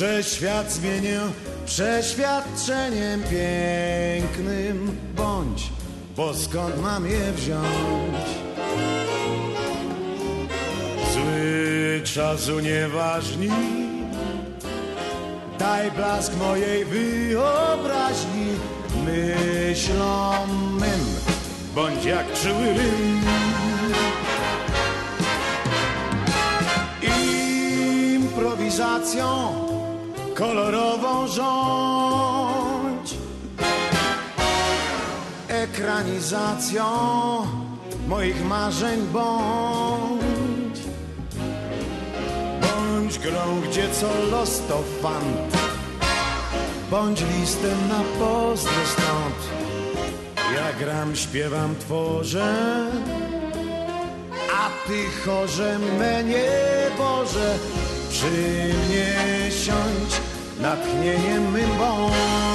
że świat zmienię przeświadczeniem pięknym. Bądź, bo skąd mam je wziąć? Zły czasu nieważni, daj blask mojej wyobraźni myślom mym, bądź jak czuły rym. Improwizacją kolorową rządź. Ekranizacją moich marzeń bądź. Bądź grą, gdzie co los to fant. Bądź listem na pozdro stąd. Ja gram, śpiewam, tworzę. A ty chorze mnie Boże Przy mnie siądź Natchnieniem mym bądź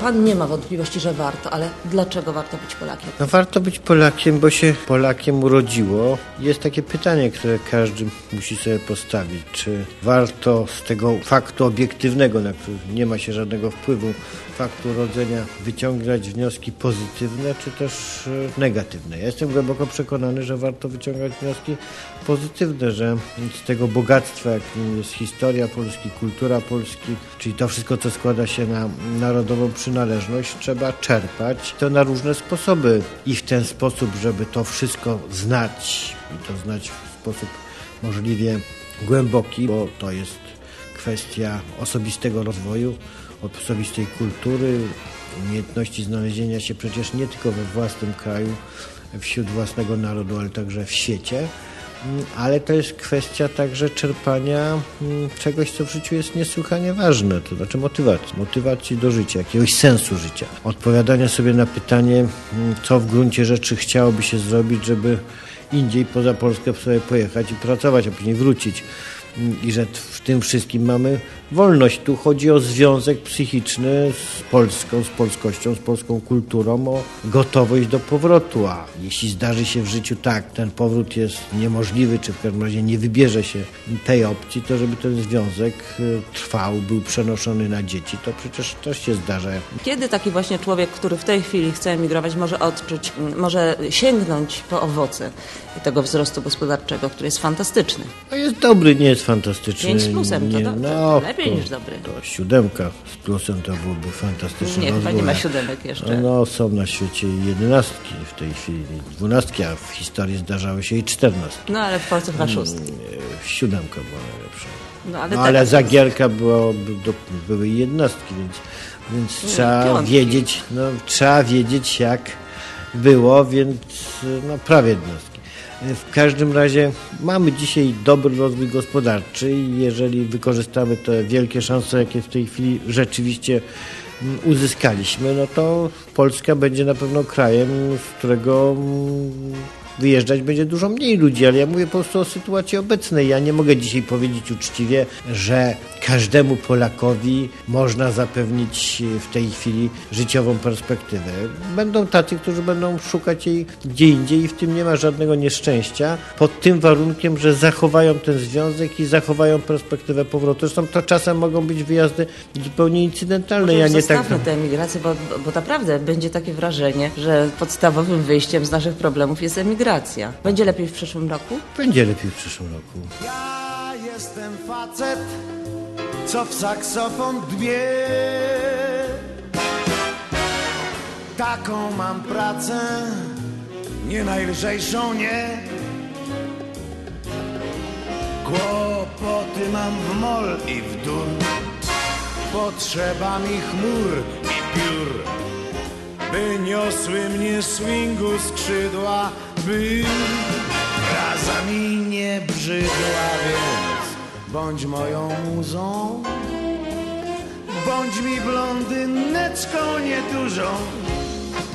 Pan nie ma wątpliwości, że warto, ale dlaczego warto być Polakiem? No warto być Polakiem, bo się Polakiem urodziło. Jest takie pytanie, które każdy musi sobie postawić. Czy warto z tego faktu obiektywnego, na który nie ma się żadnego wpływu, faktu urodzenia, wyciągać wnioski pozytywne, czy też e, negatywne? Ja jestem głęboko przekonany, że warto wyciągać wnioski pozytywne, że z tego bogactwa, jakim jest historia Polski, kultura Polski, czyli to wszystko, co składa się na narodową przynależność, trzeba czerpać to na różne sposoby i w ten sposób, żeby to wszystko znać i to znać w sposób możliwie głęboki, bo to jest kwestia osobistego rozwoju, osobistej kultury, umiejętności znalezienia się przecież nie tylko we własnym kraju, wśród własnego narodu, ale także w świecie. Mm, Ale to jest kwestia także czerpania mm, czegoś, co w życiu jest niesłychanie ważne, to znaczy motywacji, motywacji do życia, jakiegoś sensu życia. Odpowiadania sobie na pytanie, mm, co w gruncie rzeczy chciałoby się zrobić, żeby indziej poza Polskę sobie pojechać i pracować, a później wrócić. I że w tym wszystkim mamy wolność. Tu chodzi o związek psychiczny z Polską, z polskością, z polską kulturą, o gotowość do powrotu. A jeśli zdarzy się w życiu tak, ten powrót jest niemożliwy, czy w każdym razie nie wybierze się tej opcji, to żeby ten związek y, trwał, był przenoszony na dzieci, to przecież też się zdarza. Kiedy taki właśnie człowiek, który w tej chwili chce emigrować, może odczuć, może sięgnąć po owoce tego wzrostu gospodarczego, który jest fantastyczny? No jest dobry, nie jest fantastyczny. Pięć z plusem, to Nie- no, lepiej to- niż dobry. To siódemka z plusem to byłoby fantastyczne. Nie, chyba nie ma siódemek jeszcze. No są na świecie jedenastki w tej chwili, dwunastki, a w historii zdarzały się i czternastki. No ale w Polsce chyba szóstki. E, Siódemka była najlepsza. No ale, No, tak, ale Zagierka było, były jednostki, więc, więc trzeba piątki. wiedzieć, no, trzeba wiedzieć jak było, więc no, prawie jednostki. W każdym razie mamy dzisiaj dobry rozwój gospodarczy i jeżeli wykorzystamy te wielkie szanse, jakie w tej chwili rzeczywiście mm, uzyskaliśmy, no to Polska będzie na pewno krajem, z którego mm, wyjeżdżać będzie dużo mniej ludzi, ale ja mówię po prostu o sytuacji obecnej. Ja nie mogę dzisiaj powiedzieć uczciwie, że każdemu Polakowi można zapewnić w tej chwili życiową perspektywę. Będą tacy, którzy będą szukać jej gdzie indziej i w tym nie ma żadnego nieszczęścia, pod tym warunkiem, że zachowają ten związek i zachowają perspektywę powrotu. Zresztą to czasem mogą być wyjazdy zupełnie incydentalne. Może Ja nie tak... tę emigrację, bo, bo naprawdę będzie takie wrażenie, że podstawowym wyjściem z naszych problemów jest emigracja. Będzie lepiej w przyszłym roku? Będzie lepiej w przyszłym roku. Ja jestem facet, co w saksofon dbie. Taką mam pracę, nie najlżejszą, nie. Kłopoty mam w mol i w dur. Potrzeba mi chmur i piór, by niosły mnie swingu skrzydła, by Praza mi nie brzydła, więc bądź moją muzą. Bądź mi blondyneczką niedużą.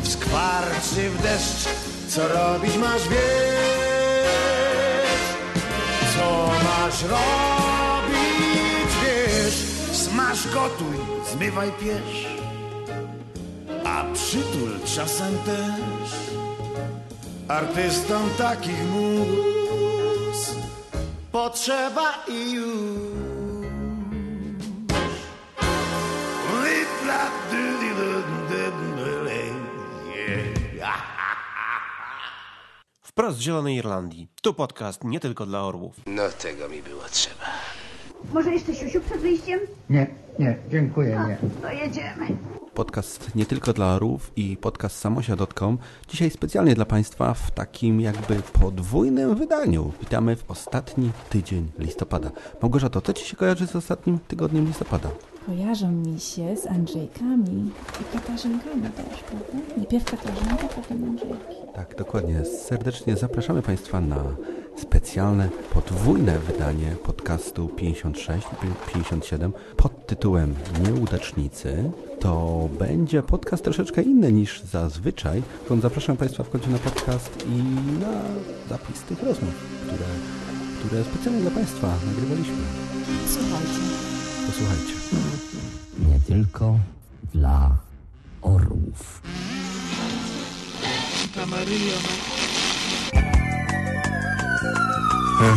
W skwarczy, w deszcz, co robić masz, wiesz. Co masz robić, wiesz. Smaż, gotuj, zmywaj pieś. A przytul czasem też. Artystom takich mus potrzeba i już. Wprost z Zielonej Irlandii. Tu podcast nie tylko dla orłów. No tego mi było trzeba. Może jeszcze siusiu przed wyjściem? Nie, nie, dziękuję, nie. To jedziemy. Podcast nie tylko dla orłów i podcast samosia.com. Dzisiaj specjalnie dla Państwa w takim jakby podwójnym wydaniu. Witamy w ostatni tydzień listopada. Małgorzato, co Ci się kojarzy z ostatnim tygodniem listopada? Kojarzą mi się z Andrzejkami i Katarzynkami też, prawda? Najpierw Katarzynka, potem Andrzejki. Tak, dokładnie. Serdecznie zapraszamy Państwa na specjalne, podwójne wydanie podcastu 56 i 57 pod tytułem Nieudacznicy. To będzie podcast troszeczkę inny niż zazwyczaj, więc zapraszam Państwa w końcu na podcast i na zapis tych rozmów, które, które specjalnie dla Państwa nagrywaliśmy. Słuchajcie. Posłuchajcie. Nie tylko dla orłów.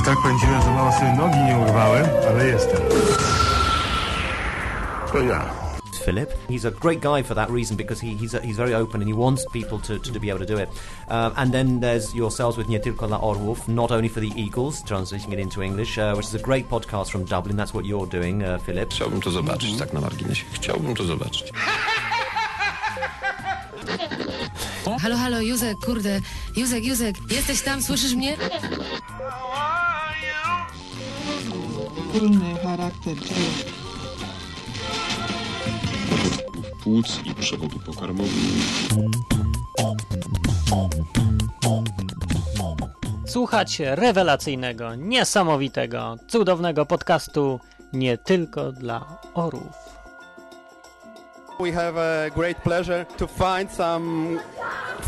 Tak pędziłem, że mało sobie nogi nie urwałem, ale jestem. To ja. Philip. He's a great guy for that reason because he, he's, he's very open and he wants people to, to, to be able to do it. Um, and then there's yourselves with Nie Tylko dla Orłów, not only for the Eagles, translating it into English, uh, which is a great podcast from Dublin. That's what you're doing, uh, Philip. Chciałbym to zobaczyć, tak na marginesie. Chciałbym to zobaczyć. Halo, halo, Józek, kurde. Józek, Józek, jesteś tam, słyszysz mnie? Wspólny charakter płuc i przewodu pokarmowego. Słuchacie rewelacyjnego, niesamowitego, cudownego podcastu nie tylko dla orów. We have a great pleasure to find some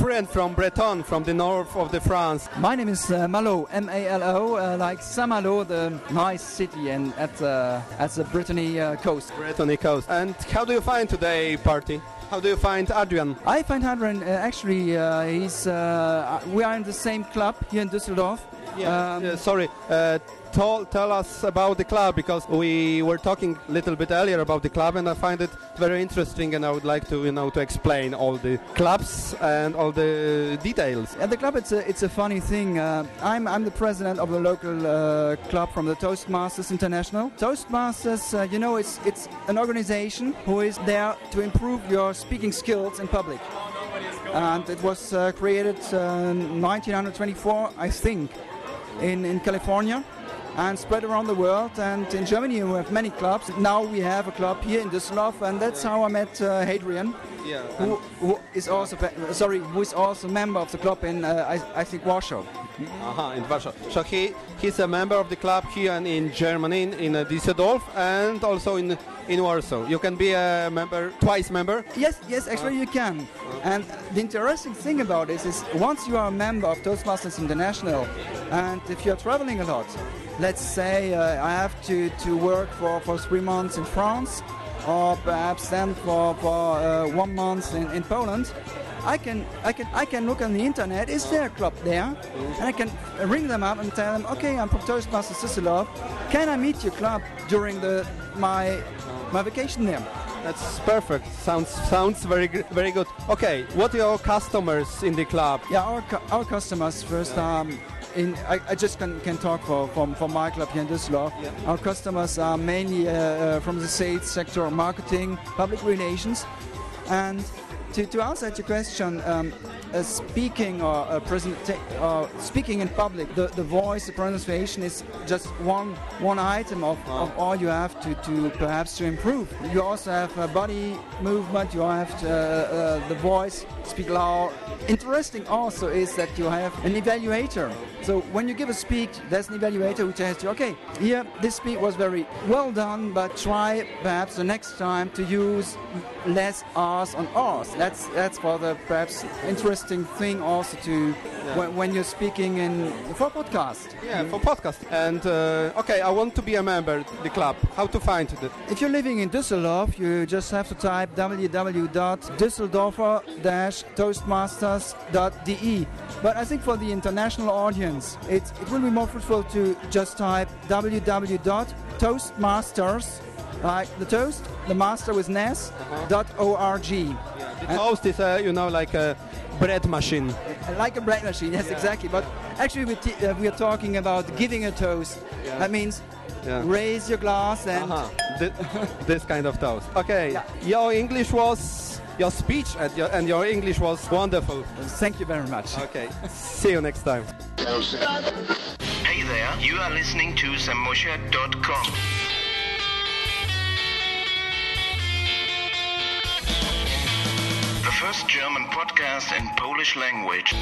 friends from Breton, from the north of the France. My name is uh, Malo, M-A-L-O, uh, like Saint-Malo, the nice city and at the at the Brittany uh, coast. Brittany coast. And how do you find today party? How do you find Adrian? I find Adrian uh, actually uh, he's uh, we are in the same club here in Düsseldorf. Yeah, um, yeah sorry. Tell, tell us about the club because we were talking a little bit earlier about the club and I find it very interesting and I would like to you know to explain all the clubs and all the details. At the club it's a it's a funny thing. Uh, I'm I'm the president of the local uh, club from the Toastmasters International. Toastmasters, uh, you know, it's it's an organization who is there to improve your speaking skills in public. And it was uh, created uh, 1924, I think, in in California and spread around the world. And in Germany, we have many clubs. Now we have a club here in Düsseldorf, and that's how I met uh, Hadrian, yeah, who, who is also sorry, who is also a member of the club in uh, I, I, think Warsaw. Uh-huh, in Warsaw. So he he's a member of the club here in, in Germany, in, in uh, Düsseldorf, and also in in Warsaw. You can be a member, twice member. Yes, yes, actually you can. And the interesting thing about this is once you are a member of Toastmasters International, and if you're traveling a lot, let's say uh, I have to, to work for, for three months in France or perhaps then for, for uh, one month in, in Poland, I can, I, can, I can look on the internet, is there a club there? And I can ring them up and tell them, okay, I'm from Toastmasters Düsseldorf. Can I meet your club during the, my, my vacation there? That's perfect. Sounds sounds very very good. Okay, what are your customers in the club? Yeah, our our customers first. Um, in, I, I, just can, can talk for, for, for my club here in Düsseldorf. Yeah. Our customers are mainly uh, uh, from the sales sector, marketing, public relations, and to, to answer your question, um, uh, speaking or uh, present, uh, speaking in public, the, the voice, the pronunciation is just one one item of, of all you have to, to perhaps to improve. You also have body movement. You have to, uh, uh, the voice, speak loud. Interesting also is that you have an evaluator. So when you give a speech, there's an evaluator who tells you, okay, here this speech was very well done, but try perhaps the next time to use less R's on R's. That's that's for the perhaps interesting thing also to when, when you're speaking in for podcast. Yeah, for podcast. And uh, okay, I want to be a member the club. How to find it? If you're living in Düsseldorf, you just have to type www.düsseldorfer-toastmasters.de. But I think for the international audience, it, it will be more fruitful to just type www.toastmasters, like the toast, the master with Ness, dot org. The toast is, uh, you know, like a bread machine. Like a bread machine, yes, exactly. But actually, we, t- uh, we are talking about giving a toast. That means Yeah. raise your glass and. Uh-huh. Thi- this kind of toast. Okay, your English was your speech and your, and your English was wonderful. Thank you very much. Okay, see you next time. Hey there, you are listening to samosha.com. The first German podcast in Polish language.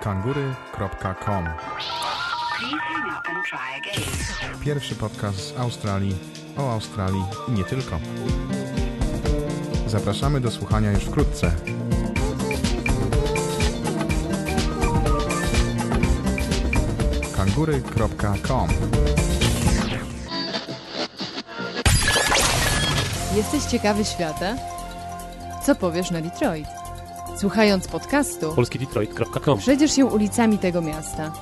kangury.com Pierwszy podcast z Australii o Australii i nie tylko. Zapraszamy do słuchania już wkrótce. kangury.com Jesteś ciekawy świata? Co powiesz na Detroit? Słuchając podcastu, polskidetroit.com przejdziesz się ulicami tego miasta.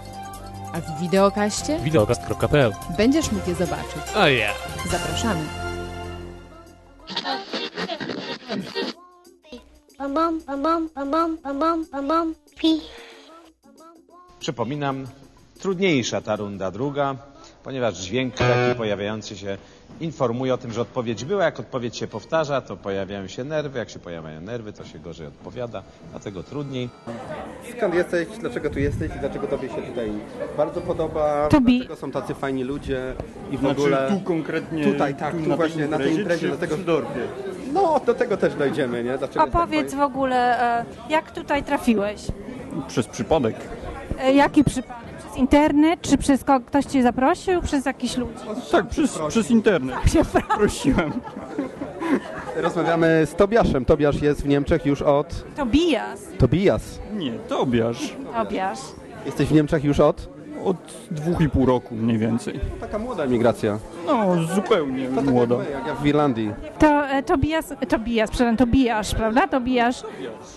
A w wideokaście? Wideokast.pl Będziesz mógł je zobaczyć. O oh yeah. Zapraszamy. Przypominam, trudniejsza ta runda druga ponieważ dźwięk taki pojawiający się informuje o tym, że odpowiedź była. Jak odpowiedź się powtarza, to pojawiają się nerwy. Jak się pojawiają nerwy, to się gorzej odpowiada, dlatego trudniej. Skąd jesteś, dlaczego tu jesteś i dlaczego tobie się tutaj bardzo podoba? Tobi- Dlaczego są tacy fajni ludzie i w Znaczy, ogóle... tu konkretnie, Tutaj, tak, tu tu, na tej właśnie na tej imprezie, imprezie, dlatego... No, do tego też dojdziemy, nie? Dlaczego Opowiedz tak w ogóle, e, jak tutaj trafiłeś? Przez przypadek. E, Jaki przypadek? Przez internet, czy przez ko- ktoś cię zaprosił, przez jakichś ludzi? Tak, przez, przez internet. Prosiłem. Rozmawiamy z Tobiaszem. Tobiasz jest w Niemczech już od... Tobias. Tobias. Nie, Tobiasz. Tobiasz. Jesteś w Niemczech już od? Od dwóch i pół roku mniej więcej. Taka młoda migracja. No, zupełnie To tak młoda. jak my, jak ja w Irlandii. To e, Tobias, Tobias, przepraszam, Tobiasz, prawda? Tobiasz.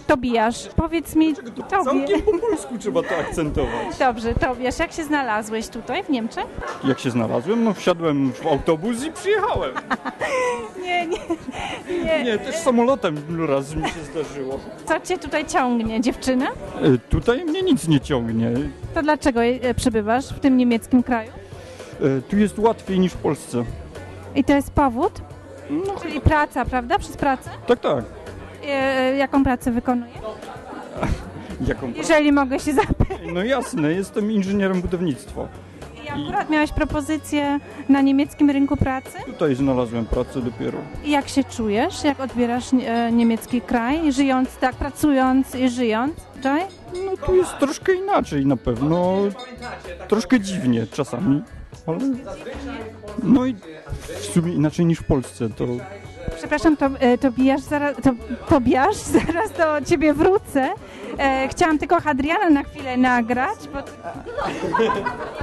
Tobiasz. Powiedz mi, Tobie. Całkiem po polsku trzeba to akcentować. Dobrze, Tobiasz, jak się znalazłeś tutaj w Niemczech? Jak się znalazłem? No wsiadłem w autobus i przyjechałem. Nie, nie, nie. Nie, też samolotem raz mi się zdarzyło. Co cię tutaj ciągnie, dziewczyna? E, Tutaj mnie nic nie ciągnie. To dlaczego e, przybywasz w tym niemieckim kraju? E, Tu jest łatwiej niż w Polsce. I to jest powód? Czyli praca, prawda? Przez pracę? Tak, tak. E, jaką pracę wykonujesz? Jaką Jeżeli mogę się zapytać. No jasne, jestem inżynierem budownictwa. I akurat miałeś propozycję na niemieckim rynku pracy? Tutaj znalazłem pracę dopiero. I jak się czujesz? Jak odbierasz e, niemiecki kraj? Żyjąc tak, pracując i żyjąc? Czaj? No tu jest troszkę inaczej na pewno. Troszkę dziwnie czasami, ale... No i w sumie inaczej niż w Polsce, to... Przepraszam, to, e, Tobiasz, zaraz, to, Tobiasz, zaraz do ciebie wrócę. E, chciałam tylko Hadriana na chwilę nagrać, bo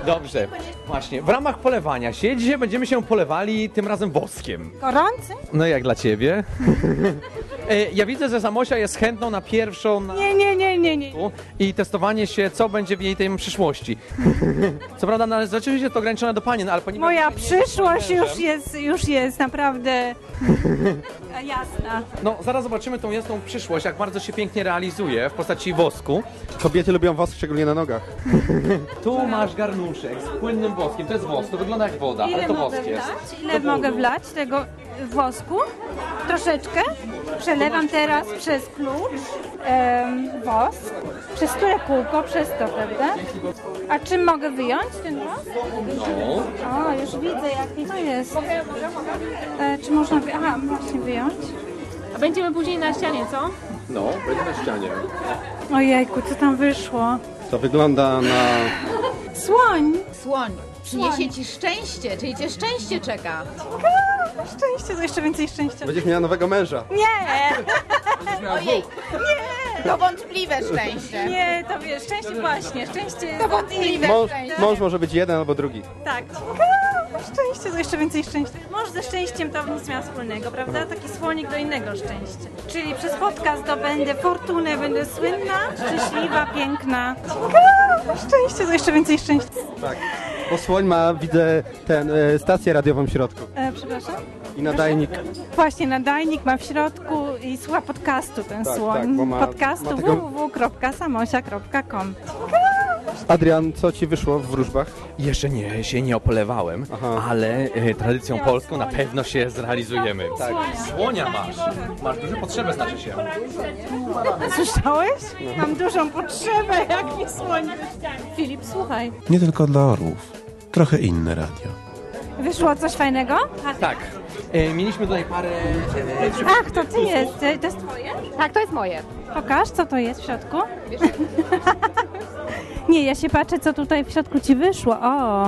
Dobrze, właśnie. W ramach polewania się, dzisiaj będziemy się polewali tym razem woskiem. gorący? No jak dla ciebie? E, ja widzę, że Samosia jest chętną na pierwszą na... Nie, nie, nie, nie, nie. i testowanie się, co będzie w jej tej przyszłości. Co prawda, no, ale rzeczywiście to ograniczone do panien, ale ponieważ... Moja przyszłość już jest, już jest naprawdę jasna. No, zaraz zobaczymy tą jasną przyszłość, jak bardzo się pięknie realizuje w postaci wosku. Kobiety lubią wosk, szczególnie na nogach. Tu masz garnuszek z płynnym woskiem, to jest wosk, to wygląda jak woda, ale Ile to mogę wosk jest. wlać? Ile mogę wlać tego wosku? Troszeczkę. Przelewam teraz przez klucz em, wosk. Przez które kółko? Przez to, prawda? A czym mogę wyjąć ten wosk? No. O, już widzę jaki to jest. E, czy można... Wy... Aha, właśnie wyjąć. A będziemy później na ścianie, co? No, będzie na ścianie. Ojejku, co tam wyszło? To wygląda na... Słoń! Słoń. Przyniesie ci szczęście, czyli cię szczęście czeka. Szczęście, to jeszcze więcej szczęścia. Będziesz miała nowego męża. Nie! Ojej, to wątpliwe szczęście. Nie, to wiesz, szczęście właśnie, szczęście To wątpliwe Mąż, szczęście. mąż może być jeden albo drugi. Tak. Szczęście, to jeszcze więcej szczęścia. Mąż ze szczęściem to nic miał wspólnego, prawda? Taki słonik do innego szczęścia. Czyli przez podcast dobędę fortunę, będę słynna, szczęśliwa, piękna. Szczęście, to jeszcze więcej szczęścia. Tak. Bo słoń ma, widzę, ten, e, stację radiową w środku. E, przepraszam? I nadajnik. Właśnie, nadajnik ma w środku i słucha podcastu ten Tak, słoń. tak, ma- podcastu ma taką- www.samosia.com Adrian, co ci wyszło w wróżbach? Jeszcze nie, się nie opolewałem, ale e, tradycją polską na pewno się zrealizujemy. Tak. Słonia masz. Masz duże potrzeby, znaczy się. Słyszałeś? Mam dużą potrzebę, jak mi słoń. Filip, słuchaj. Nie tylko dla orłów. Trochę inne radio. Wyszło coś fajnego? Tak. E, mieliśmy tutaj parę... E, Ach, to ty jest. To jest twoje? Tak, to jest moje. Pokaż, co to jest w środku. Nie, ja się patrzę, co tutaj w środku ci wyszło. O,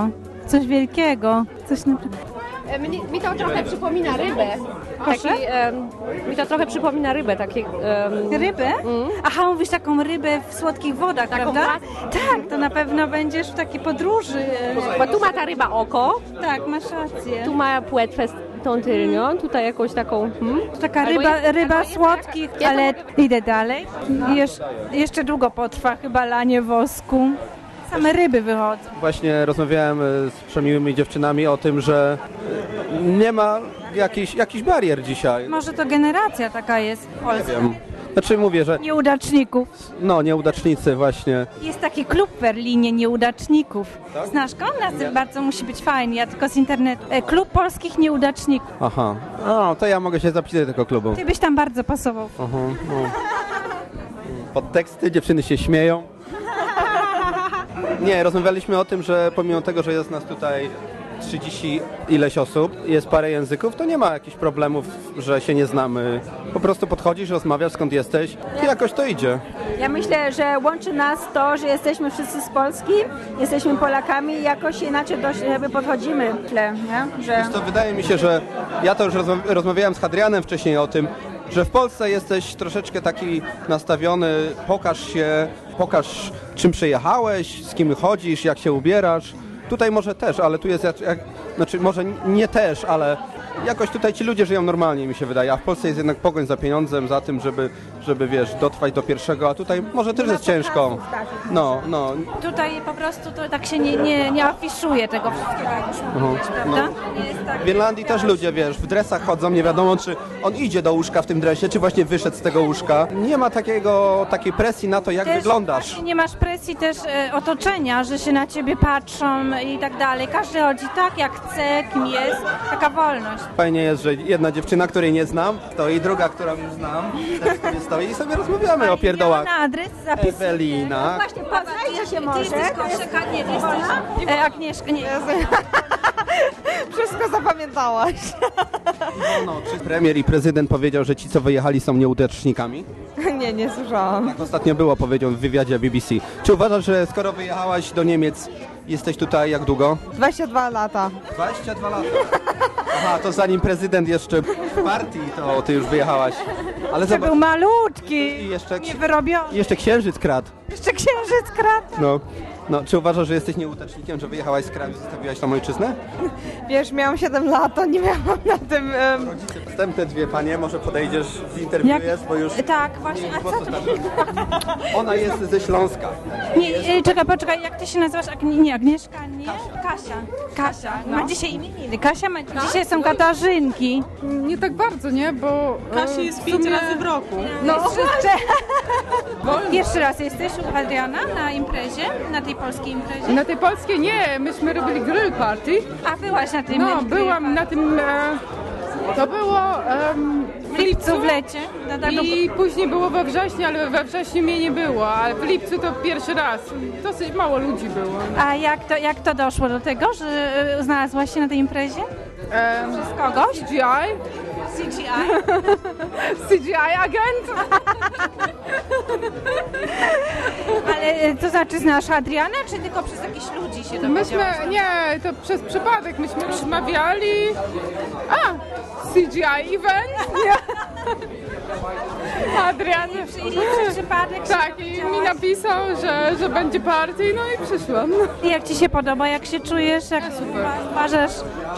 coś wielkiego. Coś naprawdę... E, Mnie, mi to trochę przypomina rybę. Taki, em, mi to trochę przypomina rybę, takie... em, Rybę? Aha, mówisz taką rybę w słodkich wodach, Taką prawda? ma- Tak, to na pewno będziesz w takiej podróży. Bo tu ma ta ryba oko, Tak, masz rację. tu ma płetwę tą tylnią, tutaj jakąś taką... Hmm? Taka ryba, ryba słodkich, ale idę dalej. Jesz, jeszcze długo potrwa chyba lanie wosku. Same ryby wychodzą. Właśnie rozmawiałem e, z przemiłymi dziewczynami o tym, że e, nie ma jakichś, jakichś barier dzisiaj. Może to generacja taka jest w Nie Polsce. wiem. Znaczy mówię, że Nieudaczników. no nieudacznicy właśnie. Jest taki klub w Berlinie nieudaczników. Tak? Znasz go? Nas bardzo musi być fajny, ja tylko z internetu. E, Klub polskich nieudaczników. Aha. O, to ja mogę się zapisać do tego klubu. Ty byś tam bardzo pasował. Aha, no. Podteksty, dziewczyny się śmieją. Nie, rozmawialiśmy o tym, że pomimo tego, że jest nas tutaj 30 ileś osób, jest parę języków, to nie ma jakichś problemów, że się nie znamy. Po prostu podchodzisz, rozmawiasz, skąd jesteś i jakoś to idzie. Ja myślę, że łączy nas to, że jesteśmy wszyscy z Polski, jesteśmy Polakami i jakoś inaczej do siebie podchodzimy. Myślę, nie? Że... Wiesz co, wydaje mi się, że ja to już rozma- rozmawiałem z Hadrianem wcześniej o tym, że w Polsce jesteś troszeczkę taki nastawiony, pokaż się, pokaż czym przyjechałeś, z kim chodzisz, jak się ubierasz. Tutaj może też, ale tu jest, jak, znaczy może nie też, ale jakoś tutaj ci ludzie żyją normalnie, mi się wydaje, a w Polsce jest jednak pogoń za pieniądzem, za tym, żeby, żeby wiesz, dotrwać do pierwszego, a tutaj może też jest ciężko. No, no. Tutaj po prostu to tak się nie, nie, nie afiszuje tego wszystkiego, jak już mówiłeś, prawda? no. Jest tak. W Irlandii też ludzie, wiesz, w dresach chodzą, nie wiadomo, czy on idzie do łóżka w tym dresie, czy właśnie wyszedł z tego łóżka. Nie ma takiego, takiej presji na to, jak Też wyglądasz. właśnie Nie masz presji też e, otoczenia, że się na ciebie patrzą i tak dalej. Każdy chodzi tak, jak chce, kim jest. Taka wolność. Fajnie jest, że jedna dziewczyna, której nie znam, stoi, druga, którą znam, też sobie stoi i sobie rozmawiamy o pierdołach. Na adres zapisuję. Ewelina. Właśnie, poznajcie się Ty może. jesteś Koszeka? Nie, ty jesteś... E, Agnieszka, nie. Wszystko zapamiętałaś. No, czy premier i prezydent powiedział, że ci, co wyjechali, są nieudacznikami? Nie, nie słyszałam. Tak ostatnio było, powiedział w wywiadzie BBC. Czy uważasz, że skoro wyjechałaś do Niemiec, jesteś tutaj jak długo? 22 lata. 22 lata. Aha, to zanim prezydent jeszcze w partii, to ty już wyjechałaś. Ale To zobacz, był malutki, i jeszcze, nie wyrobiony. jeszcze księżyc kradł. Jeszcze księżyc kradł. No. No, czy uważasz, że jesteś nieudacznikiem, że wyjechałaś z kraju i zostawiłaś tam ojczyznę? Wiesz, miałam 7 lat, to nie miałam na tym... Um... Następne dwie panie, może podejdziesz, zinterwiujesz, bo już... Tak, właśnie. A co to? Ona jest ze Śląska. Nie, e, czekaj, poczekaj, jak ty się nazywasz? Agni nie, Agnieszka, nie? Kasia. Kasia. no. Ma dzisiaj imieniny. Kasia ma... Dzisiaj są Katarzynki. Nie tak bardzo, nie? Bo e, Kasi jest pięć sumie- razy w roku. No, jeszcze... Pierwszy raz jesteś u Adriana na imprezie, na tej polskiej imprezie? Na tej polskiej nie, myśmy robili grill party. A byłaś na tym No, byłam na tym... E, to było em, W lipcu w lecie. I później było we wrześniu, ale we wrześniu mnie nie było, a w lipcu to pierwszy raz. Dosyć mało ludzi było. A jak to, jak to doszło do tego, że e, znalazłaś się na tej imprezie? Em, Z kogoś? CGI? CGI? CGI agent? Ale e, to znaczy znasz Adriana, czy tylko przez jakichś ludzi się dowiedziałaś? Myśmy, nie, to przez przypadek, myśmy rozmawiali. A, CGI event. Nie. Adrian. I przez przypadek się Tak, i mi napisał, że, że będzie party, no i przyszłam. I jak Ci się podoba, jak się czujesz, jak uważasz,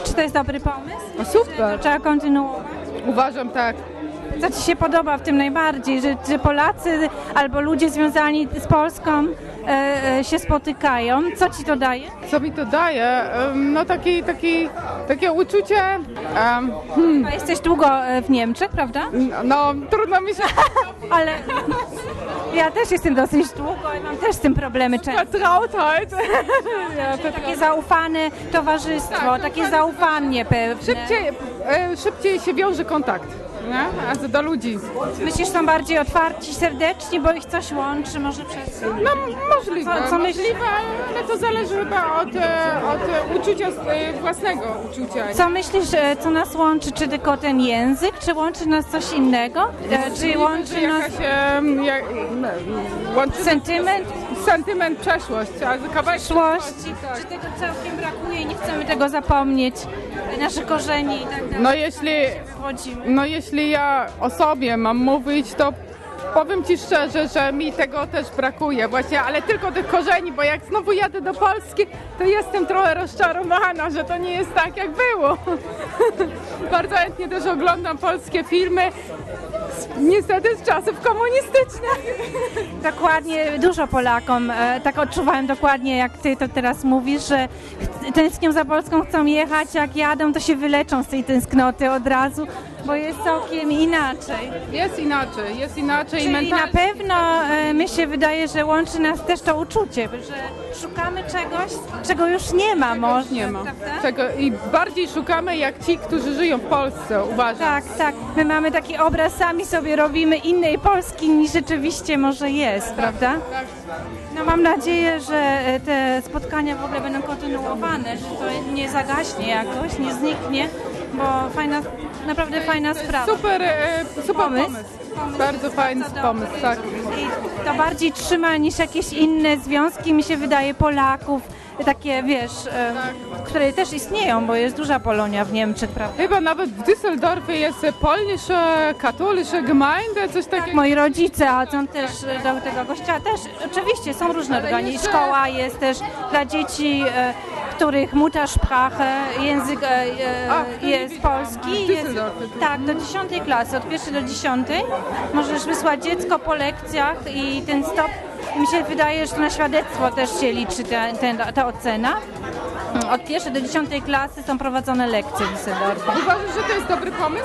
czy to jest dobry pomysł? No super. To trzeba kontynuować? Uważam tak. Co Ci się podoba w tym najbardziej, że, że Polacy albo ludzie związani z Polską się spotykają? Co Ci to daje? Co mi to daje? No taki, taki, takie uczucie... em, hmm. A jesteś długo e, w Niemczech, prawda? No, trudno mi się... Ale ja też jestem dosyć długo i mam też z tym problemy często. Vertrautheit. Takie zaufane towarzystwo, takie zaufanie pewne. Szybciej, e, szybciej się wiąże kontakt, nie? A do ludzi. Myślisz, są bardziej otwarci, serdeczni, bo ich coś łączy, może przez... No możliwe, Co- co możliwe, ale to zależy chyba od, e, od uczucia, e, własnego uczucia. Co myślisz, e, co nas łączy? Czy tylko ten język, czy łączy nas coś innego? Czy łączy nas Jakaś, jak, no, łączy sentyment? Sentyment, przeszłość, a kawałek Przyszłości? Czy tego całkiem brakuje i nie chcemy tego zapomnieć? Naszych korzeni i tak dalej. No jeśli, Wychodzimy. no jeśli ja o sobie mam mówić, to powiem Ci szczerze, że mi tego też brakuje właśnie, ale tylko tych korzeni, bo jak znowu jadę do Polski, to jestem trochę rozczarowana, że to nie jest tak jak było. Bardzo chętnie też oglądam polskie filmy, niestety z czasów komunistycznych. Dokładnie, dużo Polakom, e, tak odczuwałem dokładnie jak Ty to teraz mówisz, że tęsknią za Polską, chcą jechać, jak jadą, to się wyleczą z tej tęsknoty od razu, bo jest całkiem inaczej. Jest inaczej, jest inaczej Czyli na pewno e, mi się wydaje, że łączy nas też to uczucie, że szukamy czegoś, czego już nie ma może. nie ma. prawda? Czego, I bardziej szukamy jak ci, którzy żyją w Polsce, uważam. Tak, tak. My mamy taki obraz, sami sobie robimy innej Polski niż rzeczywiście może jest, prawda? No mam nadzieję, że e, te spotkania w ogóle będą kontynuowane, że to nie zagaśnie jakoś, nie zniknie, bo fajna, naprawdę fajna sprawa. Super, e, super Pomysł. pomysł. Bardzo fajny pomysł, tak. I to bardziej trzyma niż jakieś inne związki, mi się wydaje, Polaków, takie, wiesz, e, które też istnieją, bo jest duża Polonia w Niemczech, prawda? Chyba nawet w Düsseldorfie jest polnische, katolische Gemeinde, coś takiego. Moi rodzice chodzą też do tego kościoła. Też oczywiście są różne organizacje. jeszcze- Szkoła jest też dla dzieci, e, których Muttersprache, język e, A, jest polski. Jest, tak, do 10 klasy, od pierwszej do 10. Możesz wysłać dziecko po lekcjach i ten stop, mi się wydaje, że na świadectwo też się liczy ta, ten, ta ocena. Od pierwszej do 10 klasy są prowadzone lekcje w Düsseldorfie. Uważasz, że to jest dobry pomysł?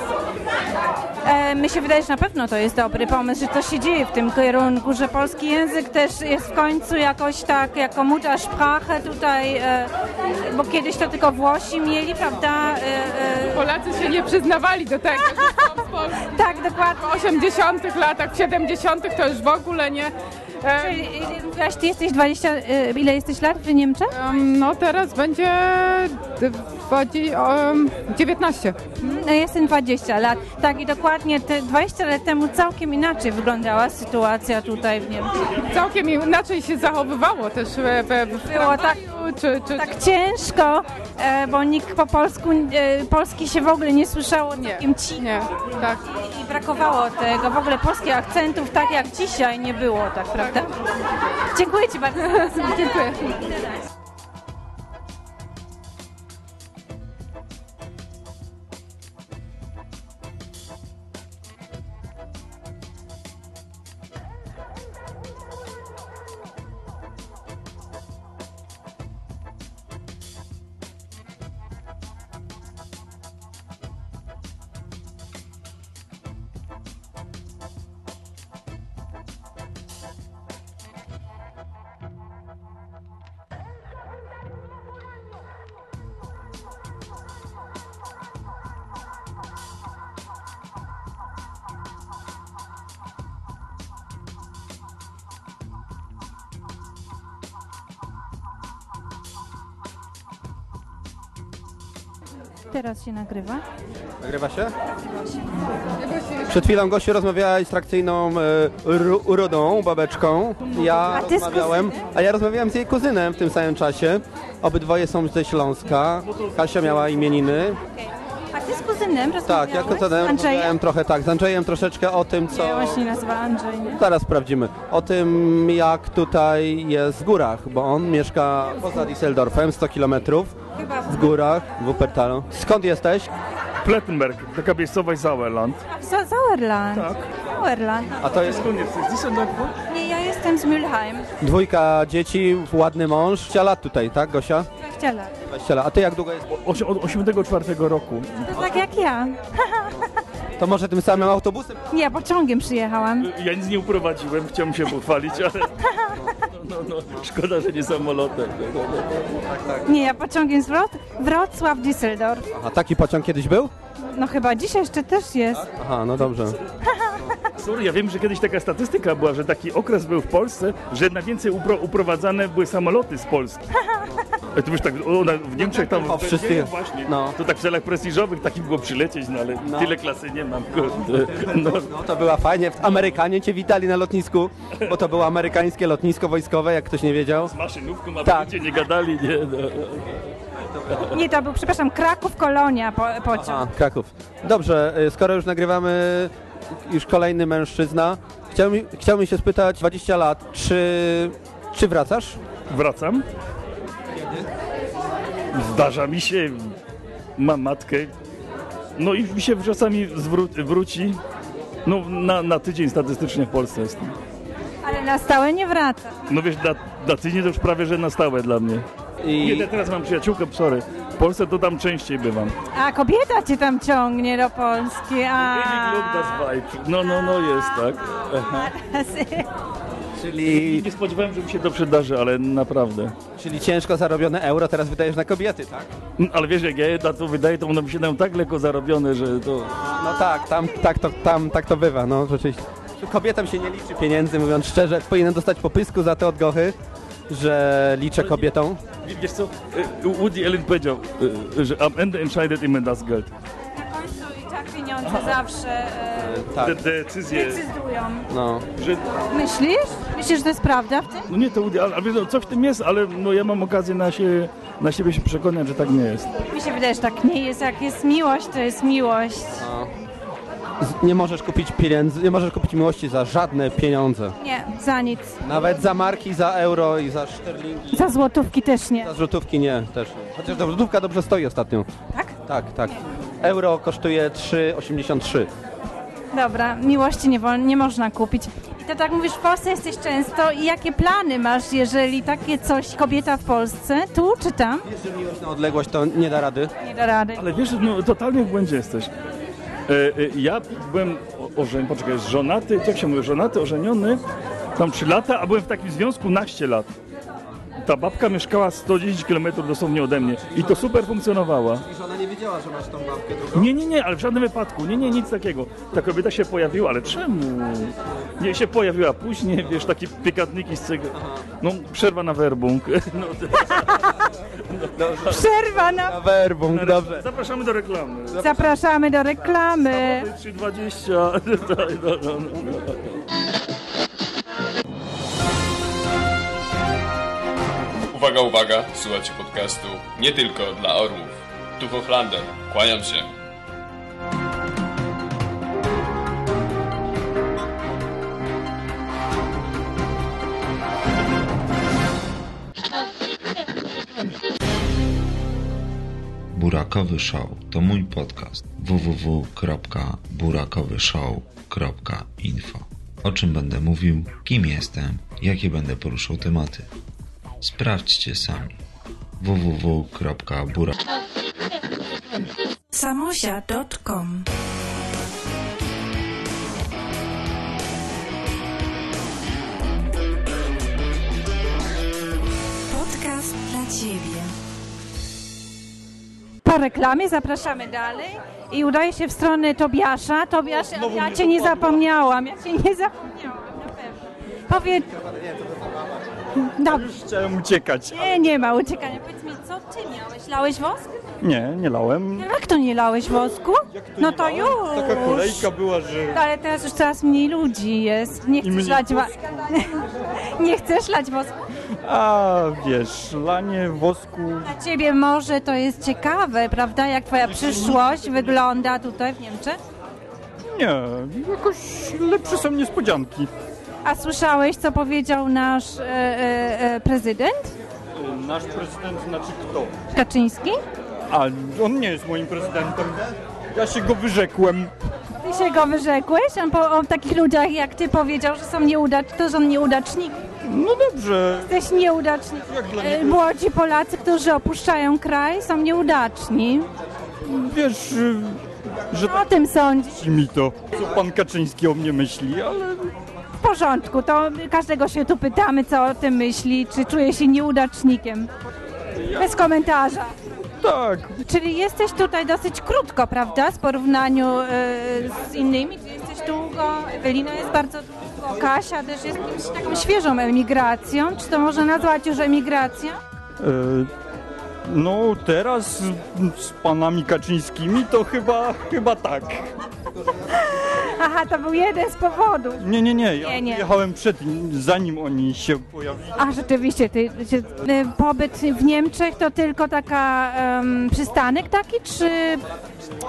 E, mi się wydaje, że na pewno to jest dobry pomysł, że to się dzieje w tym kierunku, że polski język też jest w końcu jakoś tak jako Muttersprache tutaj, e, bo kiedyś to tylko Włosi mieli, prawda? E, e, Polacy się nie przyznawali do tego, że są z Polski. tak, dokładnie. W 80 latach, w 70 to już w ogóle nie. E, Czyli, e, ty jesteś 20, e, ile jesteś lat w Niemczech? em, no teraz będzie 20, em, 19. No, jestem 20 lat. Tak i dokładnie te 20 lat temu całkiem inaczej wyglądała sytuacja tutaj w Niemczech. Całkiem inaczej się zachowywało też we, we, w Było tak, czy, czy, tak ciężko, e, bo nikt po polsku, e, polski się w ogóle nie słyszało całkiem ci. Nie, tak. I, I brakowało tego, w ogóle polskich akcentów tak jak dzisiaj nie było, tak prawda? Dziękuję Ci bardzo. Dziękuję. Się nagrywa. Nagrywa się? Przed chwilą gościu rozmawiała z trakcyjną e, urodą, babeczką. Ja A ty z rozmawiałem, a ja rozmawiałem z jej kuzynem w tym samym czasie. Obydwoje są ze Śląska. Kasia miała imieniny. A ty z kuzynem Tak, rozmawiałeś? ja kuzynem Andrzejem? rozmawiałem trochę tak, z Andrzejem troszeczkę o tym, co... Ja właśnie nazywa Andrzej. Nie? Zaraz sprawdzimy. O tym, jak tutaj jest w górach, bo on mieszka poza Düsseldorfem, 100 km Chyba w górach, w Wuppertalu. Skąd jesteś? Plettenberg, taka miejscowość Sauerland. Z Sauerland. Tak. Sauerland. A to jest Skąd jesteś? Düsseldorfu? Nie, ja jestem z Mülheim. dwójka dzieci, ładny mąż. 20 lat tutaj, tak Gosia? 20 lat. 20 lat. A ty jak długo jest? Osi- Od 84 roku. To tak jak ja. To może tym samym autobusem? Nie, pociągiem przyjechałam. Ja nic nie uprowadziłem, chciałem się pochwalić, ale no, no, szkoda, że nie samolotem. No, no, no. Nie, ja pociągiem z Wroc- Wrocław, Düsseldorf. A taki pociąg kiedyś był? No chyba dzisiaj jeszcze też jest. Aha, no dobrze. Sorry, ja wiem, że kiedyś taka statystyka była, że taki okres był w Polsce, że najwięcej upro, uprowadzane były samoloty z Polski. E, To już tak, o, na, w Niemczech tam... O, wszyscy- No właśnie, no. to tak w celach prestiżowych taki było przylecieć, no ale No. tyle klasy nie mam, kurde. No. No to była fajnie. Amerykanie cię witali na lotnisku, bo to było amerykańskie lotnisko wojskowe, jak ktoś nie wiedział. Z maszynówką, a Tak. tak. nie gadali, nie, no. Nie, to był, przepraszam, Kraków, Kolonia po, pociąg. A, Kraków. Dobrze, y, skoro już nagrywamy już kolejny mężczyzna, chciałbym, chciałbym się spytać, 20 lat, czy, czy wracasz? Wracam. Zdarza mi się, mam matkę, no i mi się czasami zwró- wróci, no na, na tydzień statystycznie w Polsce jestem. Ale na stałe nie wraca. No wiesz, na, na tydzień to już prawie, że na stałe dla mnie. I- Nie, teraz mam przyjaciółkę, sorry, w Polsce to tam częściej bywam. A kobieta cię tam ciągnie do Polski. A... No, no, no jest, tak. Czyli, Nie spodziewałem, że mi się to przydarzy, ale naprawdę. czyli ciężko zarobione euro teraz wydajesz na kobiety, tak? Mm, Ale wiesz, jak ja je na to wydaję, to one mi się dają tak lekko zarobione, że to... No tak, tam tak to, tam, tak to bywa, no rzeczywiście. Kobietom się nie liczy pieniędzy, mówiąc szczerze. Powinien dostać popysku za te odgochy, że liczę kobietom. Wiesz co, y, Woody Allen powiedział, y, że am Ende entscheidet immer das Geld. Na końcu i tak pieniądze zawsze e, Tak. Te decyzje, decydują. No. że... Myślisz? Myślisz, że to jest prawda w tym? No nie to Woody Allen, ale wiesz, no, coś w tym jest, ale no, ja mam okazję na, się, na siebie się przekonać, że tak nie jest. Mi się wydaje, że tak nie jest. Jak jest miłość, to jest miłość. Z- Nie możesz kupić pieniędzy, nie możesz kupić miłości za żadne pieniądze. Nie, za nic. Nawet za marki, za euro i za szterlingi. Za złotówki też nie. Za złotówki nie, też nie. Chociaż ta złotówka dobrze stoi ostatnio. Tak? Tak, tak. Euro kosztuje 3,83. Dobra, miłości nie, wol- nie można kupić. I to tak mówisz, w Polsce jesteś często i jakie plany masz, jeżeli takie coś kobieta w Polsce, tu czy tam? Wiesz, że miłość na odległość to nie da rady. Nie da rady. Ale wiesz, no totalnie w błędzie jesteś. E, e, ja byłem o- ożen, poczekaj, żonaty, jak się mówi, żonaty, ożeniony, tam 3 lata, a byłem w takim związku naście lat. Ta babka mieszkała 110 km dosłownie ode mnie i to super funkcjonowała. Wiedziała, że masz tą babkę drugą? Nie, nie, nie, ale w żadnym wypadku, nie, nie, nic takiego. Ta kobieta się pojawiła, ale czemu? Nie, się pojawiła później, wiesz, takie pikantniki z cego. No, przerwa na werbung. No, Przerwa na... Na werbung, dobrze. Zapraszamy do reklamy. Zapraszamy do reklamy. 3,20. No, no, no, no. Uwaga, uwaga, słuchajcie podcastu nie tylko dla orłów. Tu Hochlander, kłaniam się. Burakowy Show to mój podcast www.burakowyshow.info O czym będę mówił, kim jestem, jakie będę poruszał tematy. Sprawdźcie sami www.burak Samosia.com Podcast dla Ciebie. Po reklamie zapraszamy dalej i udaje się w stronę Tobiasza. Tobiasz, ja cię nie zapomniałam, ja cię nie zapomniałam, na pewno. Powiedz... Dobrze. Chciałem uciekać. Nie, nie ma uciekania. Powiedz mi, co ty miałeś? Lałeś wosk? Nie, nie lałem. Jak to nie lałeś wosku? No to już. Taka kolejka była, że... No, ale teraz już coraz mniej ludzi jest. Nie chcesz mniej lać wa- Nie chcesz lać wosku? A wiesz, lanie wosku... Dla ciebie może to jest ciekawe, prawda? Jak twoja przyszłość wygląda tutaj w Niemczech? Nie, jakoś lepsze są niespodzianki. A słyszałeś, co powiedział nasz e, e, e, prezydent Nasz prezydent znaczy kto? Kaczyński? A on nie jest moim prezydentem. Ja się go wyrzekłem. Ty się go wyrzekłeś? On po, o takich ludziach jak ty powiedział, że są nieudaczni, to że on nieudacznik. No dobrze. Jesteś nieudaczni. E, Młodzi Polacy, którzy opuszczają kraj, są nieudaczni. Wiesz, y, że Co o tym sądzisz? mi to, co pan Kaczyński o mnie myśli, ale W porządku, to każdego się tu pytamy, co o tym myśli, czy czuje się nieudacznikiem. Bez komentarza. Tak. Czyli jesteś tutaj dosyć krótko, prawda, w porównaniu e, z innymi? Ty jesteś długo, Ewelina jest bardzo długo, Kasia też jest jakimś taką świeżą emigracją. Czy to można nazwać już emigracją? E, no teraz z, z panami Kaczyńskimi to chyba, chyba tak. Aha, to był jeden z powodów. Nie, nie, nie, ja Nie, nie. jechałem przed, nim, zanim oni się pojawili. A rzeczywiście, ty, ty, y, pobyt w Niemczech to tylko taka em, przystanek taki, czy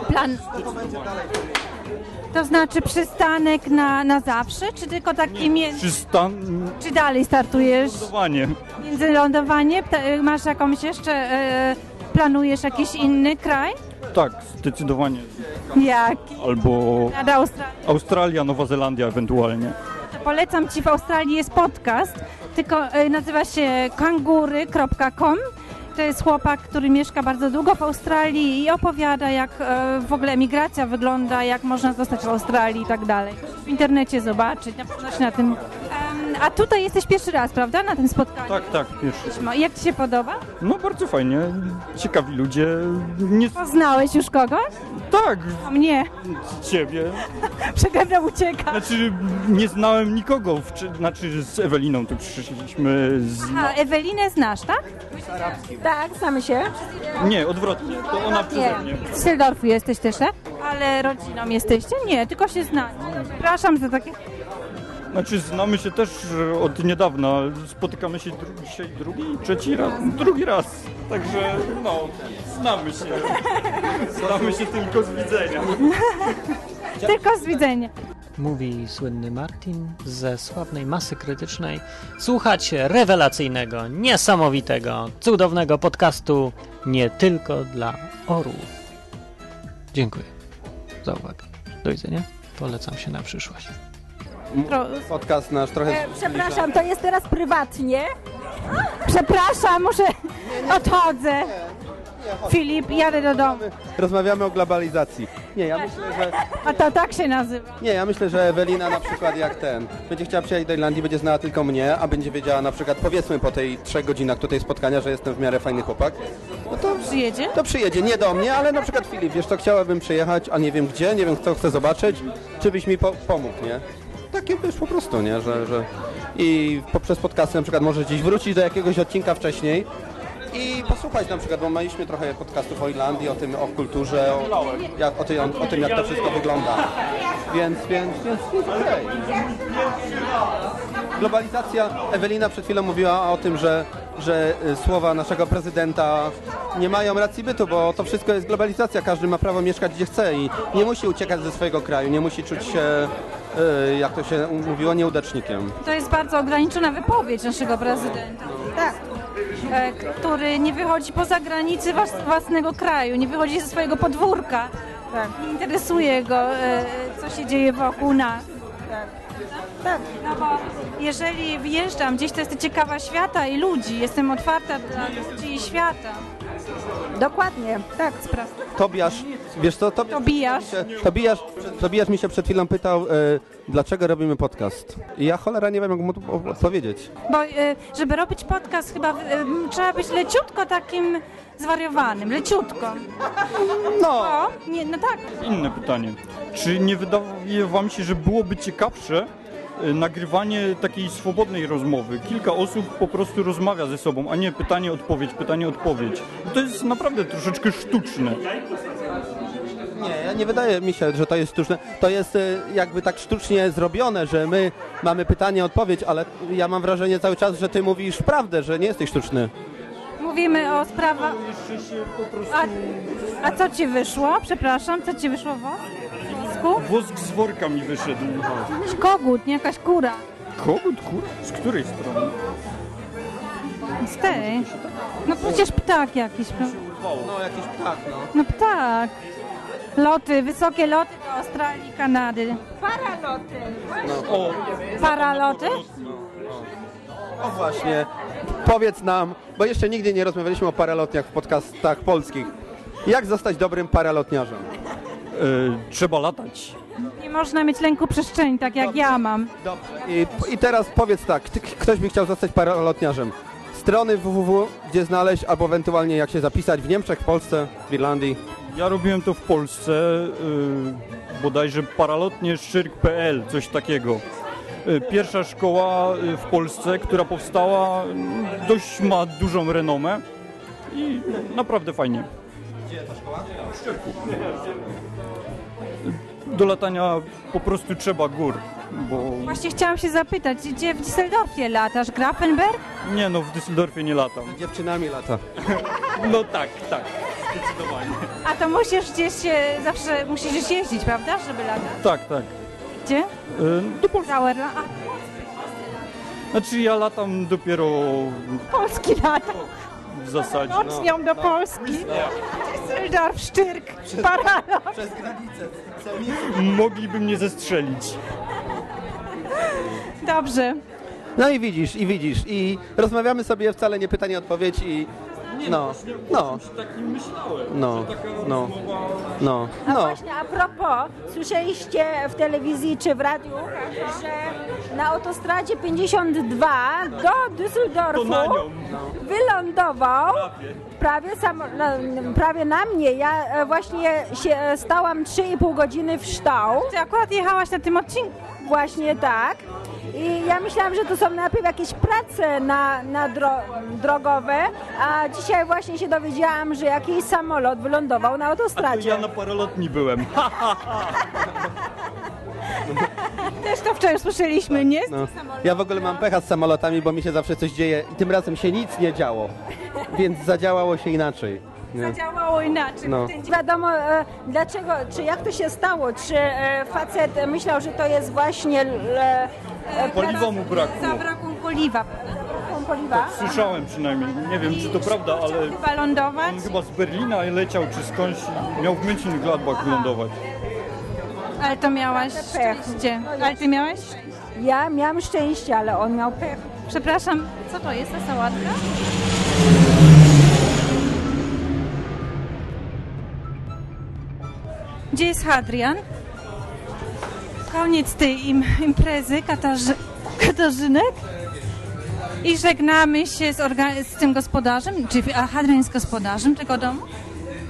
plan? To znaczy przystanek na, na zawsze, czy tylko taki mie- Przystan... Czy dalej startujesz? Lądowanie. Międzylądowanie? Pta- y, Masz jakąś jeszcze, e, planujesz jakiś inny kraj? Tak, zdecydowanie. Jaki? Albo. Australia, Nowa Zelandia ewentualnie. To Polecam Ci, w Australii jest podcast, tylko e, nazywa się kangury.com. To jest chłopak, który mieszka bardzo długo w Australii i opowiada, jak e, w ogóle emigracja wygląda, jak można zostać w Australii i tak dalej. W internecie zobaczyć, na przykład na tym. A tutaj jesteś pierwszy raz, prawda, na tym spotkaniu? Tak, tak, pierwszy. I Jak Ci się podoba? No bardzo fajnie, ciekawi ludzie. Nie... Poznałeś już kogoś? Tak, O mnie. ciebie. Przegadam ucieka. Znaczy nie znałem nikogo, wczy- znaczy z Eweliną tu przyszliśmy z... A Ewelinę znasz, tak? Tak, znamy się. Nie, odwrotnie, to ona przeze mnie. Z Seldorfu jesteś też, tak? Ale rodziną jesteście? Nie, tylko się znacie. Przepraszam za takie... Znaczy znamy się też e, od niedawna, spotykamy się dru- dzisiaj drugi, trzeci raz, drugi raz, także no, znamy się, znamy się tylko z widzenia. Tylko z widzenia. Mówi słynny Martin ze sławnej masy krytycznej. Słuchacie rewelacyjnego, niesamowitego, cudownego podcastu nie tylko dla orłów. Dziękuję za uwagę. Do widzenia. Polecam się na przyszłość. Podcast nasz trochę... E, przepraszam, to jest teraz prywatnie. Przepraszam, muszę... Odchodzę. Filip, jadę do domu. Rozmawiamy o globalizacji. Nie, ja myślę, że... A to tak się nazywa. Nie, ja myślę, że Ewelina na przykład jak ten, będzie chciała przyjechać do Irlandii, będzie znała tylko mnie, a będzie wiedziała na przykład, powiedzmy po tej trzech godzinach tutaj spotkania, że jestem w miarę fajny chłopak. No to przyjedzie? To przyjedzie, nie do mnie, ale na przykład Filip, wiesz co, chciałabym przyjechać, a nie wiem gdzie, nie wiem co chcę zobaczyć, czy byś mi po pomógł, nie? Takie wiesz po prostu, nie, że... że... I poprzez podcasty na przykład może gdzieś wrócić do jakiegoś odcinka wcześniej i posłuchać na przykład, bo mieliśmy trochę podcastów o Irlandii, o tym, o kulturze, o, jak, o, o tym, jak to wszystko wygląda. Więc, więc, więc, więc okej. Globalizacja, Ewelina przed chwilą mówiła o tym, że, że y, słowa naszego prezydenta nie mają racji bytu, bo to wszystko jest globalizacja, każdy ma prawo mieszkać gdzie chce i nie musi uciekać ze swojego kraju, nie musi czuć się, y, jak to się mówiło, nieudacznikiem. To jest bardzo ograniczona wypowiedź naszego prezydenta. Tak. E, który nie wychodzi poza granice was- własnego kraju, nie wychodzi ze swojego podwórka. Tak. Nie interesuje go, e, co się dzieje wokół nas. Tak. Tak. No bo jeżeli wjeżdżam gdzieś, to jestem ciekawa świata i ludzi, jestem otwarta dla ludzi i świata. Dokładnie, tak. Tobiasz, wiesz co, Tobiasz, Tobiasz. Tobiasz, Tobiasz mi się przed chwilą pytał, y, dlaczego robimy podcast. I ja cholera nie wiem, jak mu odpowiedzieć. Bo e, żeby robić podcast chyba m, trzeba być leciutko takim zwariowanym, leciutko. No. nie, no tak. Inne pytanie. Czy nie wydaje wam się, że byłoby ciekawsze, y, nagrywanie takiej swobodnej rozmowy. Kilka osób po prostu rozmawia ze sobą, a nie pytanie, odpowiedź, pytanie, odpowiedź. To jest naprawdę troszeczkę sztuczne. Nie, nie wydaje mi się, że to jest sztuczne. To jest y, jakby tak sztucznie zrobione, że my mamy pytanie, odpowiedź, ale ja mam wrażenie cały czas, że ty mówisz prawdę, że nie jesteś sztuczny. Mówimy o sprawach... A, a co ci wyszło? Przepraszam, co ci wyszło w wosku? Wosk z worka mi wyszedł. Jakiś kogut, nie jakaś kura. Kogut, kura? Z której strony? Z tej. No przecież ptak jakiś. prawda? No, jakiś ptak, no. No ptak. Loty, wysokie loty do Australii, Kanady. Paraloty. no. O, Paraloty? o właśnie, powiedz nam, bo jeszcze nigdy nie rozmawialiśmy o paralotniach w podcastach polskich. Jak zostać dobrym paralotniarzem? E, trzeba latać. Nie można mieć lęku przestrzeni, tak jak ja mam. I, I teraz powiedz tak, ty, ktoś by chciał zostać paralotniarzem. Strony www, gdzie znaleźć, albo ewentualnie jak się zapisać w Niemczech, w Polsce, w Irlandii. Ja robiłem to w Polsce, y, bodajże paralotnieszczyrk.pl, coś takiego. Y, Pierwsza szkoła y, w Polsce, która powstała, dość ma dużą renomę i naprawdę fajnie. Gdzie ta szkoła? W Szczyrku. Do latania po prostu trzeba gór, bo Właśnie chciałam się zapytać, gdzie w Düsseldorfie latasz? Grafenberg? nie no, w Düsseldorfie nie latam. Z dziewczynami lata. No tak, tak, zdecydowanie. A to musisz gdzieś się, zawsze musisz gdzieś jeździć, prawda, żeby latać? Tak, tak. Gdzie? Y, Do Polski. Sauerland? A, Znaczy ja latam dopiero Polski lata. w zasadzie. Nocnią do Polski. Düsseldorf, Sztyrk, Paralot. Przez granicę. Mogliby mnie zestrzelić. Dobrze. No i widzisz, i widzisz, i rozmawiamy sobie wcale nie pytanie, odpowiedź i no, no, takim myślałem. no, no, no, A no. właśnie a propos, słyszeliście w telewizji czy w radiu, że na autostradzie 52 do To na Düsseldorfu nią. wylądował prawie, samo, no, prawie na mnie. Ja e, właśnie się e, stałam 3,5 godziny w ształ. Ty akurat jechałaś na tym odcinku. Właśnie tak. I ja myślałam, że to są najpierw jakieś prace na, na dro, drogowe, a dzisiaj właśnie się dowiedziałam, że jakiś samolot wylądował na A to autostradzie. ja na paralotni byłem. Też to wczoraj słyszeliśmy, nie? No. Ja w ogóle mam pecha z samolotami, bo mi się zawsze coś dzieje i tym razem się nic nie działo, więc zadziałało się inaczej. Nie. Zadziałało inaczej. No. Nie wiadomo e, dlaczego, czy jak to się stało, czy e, facet myślał, że to jest właśnie e, Paliwa mu brakło. Zabrakło paliwa. paliwa. Słyszałem przynajmniej. Nie wiem, czy to prawda, ale Chyba lądować. on chyba z Berlina leciał, czy skądś miał w Mönchengladbach wylądować. Ale to miałaś szczęście. Ale ty miałeś? Ja miałam szczęście, ale on miał pech. Przepraszam, co to jest ta sałatka? Gdzie jest Hadrian? Koniec tej im, imprezy Katarzy, Katarzynek. I żegnamy się z, orga- z tym gospodarzem, czy a Hadrian jest gospodarzem tego domu?